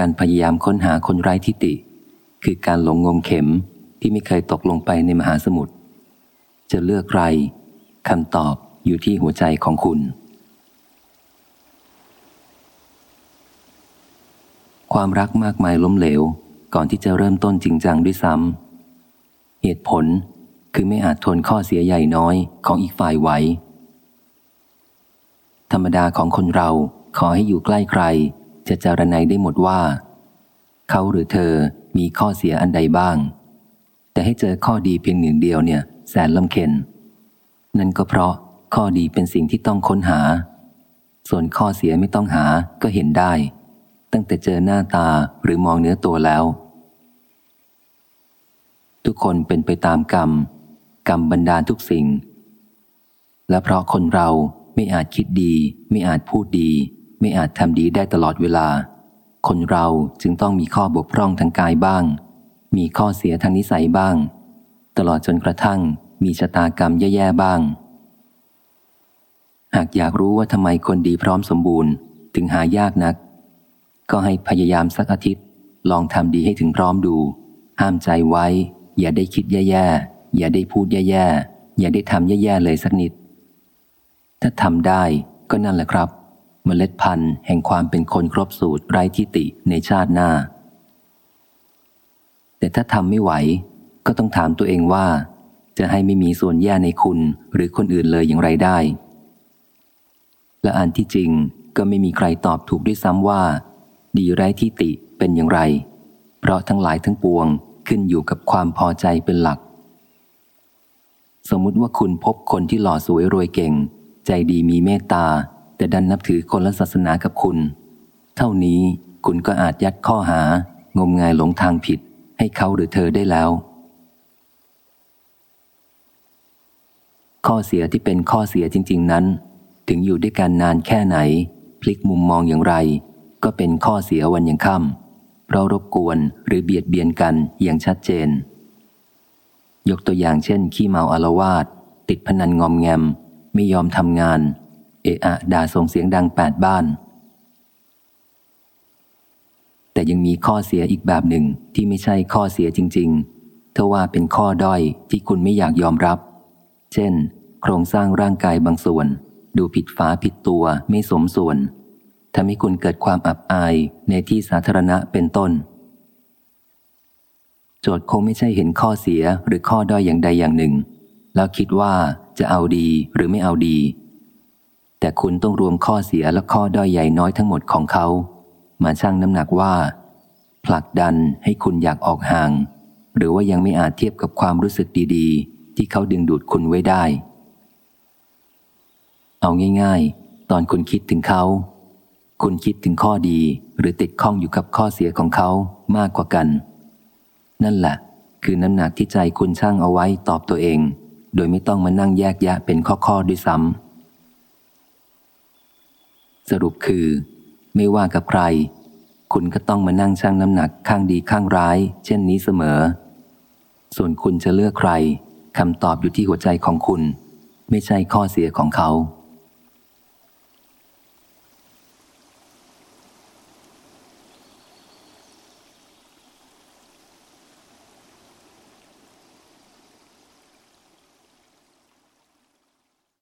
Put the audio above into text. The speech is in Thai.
การพยายามค้นหาคนไร้ทิฏฐิคือการหลงงมเข็มที่ไม่เคยตกลงไปในมหาสมุทรจะเลือกใครคำตอบอยู่ที่หัวใจของคุณ ความรักมากมายล้มเหลว ก่อนที่จะเริ่มต้นจริงจังด้วยซ้ำเหตุผลคือไม่อาจทนข้อเสียใหญ่น้อยของอีกฝ่ายไว้ ธรรมดาของคนเราขอให้อยู่ใกล้ใคร จะจารณัยได้หมดว่า เขาหรือเธอมีข้อเสียอันใดบ้าง แต่ให้เจอข้อดีเพียงหนึ่งเดียวเนี่ย แสนลำเค็นนั่นก็เพราะข้อดีเป็นสิ่งที่ต้องค้นหา ส่วนข้อเสียไม่ต้องหาก็เห็นได้ ตั้งแต่เจอหน้าตาหรือมองเนื้อตัวแล้ว ทุกคนเป็นไปตามกรรม กรรมบันดาลทุกสิ่ง และเพราะคนเราไม่อาจคิดดี ไม่อาจพูดดี ไม่อาจทำดีได้ตลอดเวลา คนเราจึงต้องมีข้อบกพร่องทางกายบ้าง มีข้อเสียทางนิสัยบ้าง ตลอดจนกระทั่งมีชะตากรรมแย่ๆบ้าง หากอยากรู้ว่าทำไมคนดีพร้อมสมบูรณ์ ถึงหายากนัก ก็ให้พยายามสักอาทิตย์ ลองทำดีให้ถึงพร้อมดู ห้ามใจไว้ อย่าได้คิดแย่ๆ อย่าได้พูดแย่ๆ อย่าได้ทำแย่ๆเลยสักนิด ถ้าทำได้ก็นั่นแหละครับ เมล็ดพันธุ์แห่งความเป็นคนครบสูตรไร้ทิฏฐิในชาติหน้า แต่ถ้าทำไม่ไหว ก็ต้องถามตัวเองว่า จะให้ไม่มีส่วนแย่ในคุณหรือคนอื่นเลยอย่างไรได้ และอันที่จริงก็ไม่มีใครตอบถูกด้วยซ้ำว่า ดีไร้ทิฏฐิเป็นอย่างไร เพราะทั้งหลายทั้งปวงขึ้นอยู่กับความพอใจเป็นหลัก สมมุติว่าคุณพบคนที่หล่อสวยรวยเก่ง ใจดีมีเมตตา แต่ดันนับถือคนละศาสนากับคุณ เท่านี้คุณก็อาจยัดข้อหา งมงายหลงทางผิด ให้เขาหรือเธอได้แล้ว ข้อเสียที่เป็นข้อเสียจริง ๆนั้น ถึงอยู่ด้วยกันนานแค่ไหน พลิกมุมมองอย่างไร ก็เป็นข้อเสียวันยังค่ำเพราะรบกวนหรือเบียดเบียนกันอย่างชัดเจน ยกตัวอย่างเช่น ขี้เมาอารวาสติดพนันงอมแงม ไม่ยอมทำงาน เอะอะด่าส่งเสียงดังแปดบ้าน แต่ยังมีข้อเสียอีกแบบหนึ่งที่ไม่ใช่ข้อเสียจริงๆถ้าว่าเป็นข้อด้อยที่คุณไม่อยากยอมรับ เช่น โครงสร้างร่างกายบางส่วน ดูผิดฝาผิดตัวไม่สมส่วนทำให้คุณเกิดความอับอายในที่สาธารณะเป็นต้น โจทย์คงไม่ใช่เห็นข้อเสียหรือข้อด้อยอย่างใดอย่างหนึ่ง แล้วคิดว่าจะเอาดีหรือไม่เอาดี แต่คุณต้องรวมข้อเสียและข้อด้อยใหญ่น้อยทั้งหมดของเขา มาชั่งน้ำหนักว่า ผลักดันให้คุณอยากออกห่าง หรือว่ายังไม่อาจเทียบกับความรู้สึกดีๆ ที่เขาดึงดูดคุณไว้ได้ เอาง่าย ๆ ตอนคุณคิดถึงเขา คุณคิดถึงข้อดีหรือติดข้องอยู่กับข้อเสียของเขามากกว่ากัน นั่นแหละ คือน้ำหนักที่ใจคุณชั่งเอาไว้ตอบตัวเอง โดยไม่ต้องมานั่งแยกแยะเป็นข้อๆด้วยซ้ำ สรุปคือ ไม่ว่ากับใคร คุณก็ต้องมานั่งชั่งน้ำหนักข้างดีข้างร้าย เช่นนี้เสมอ ส่วนคุณจะเลือกใครคำตอบอยู่ที่หัวใจของคุณ ไม่ใช่ข้อเสียของเขา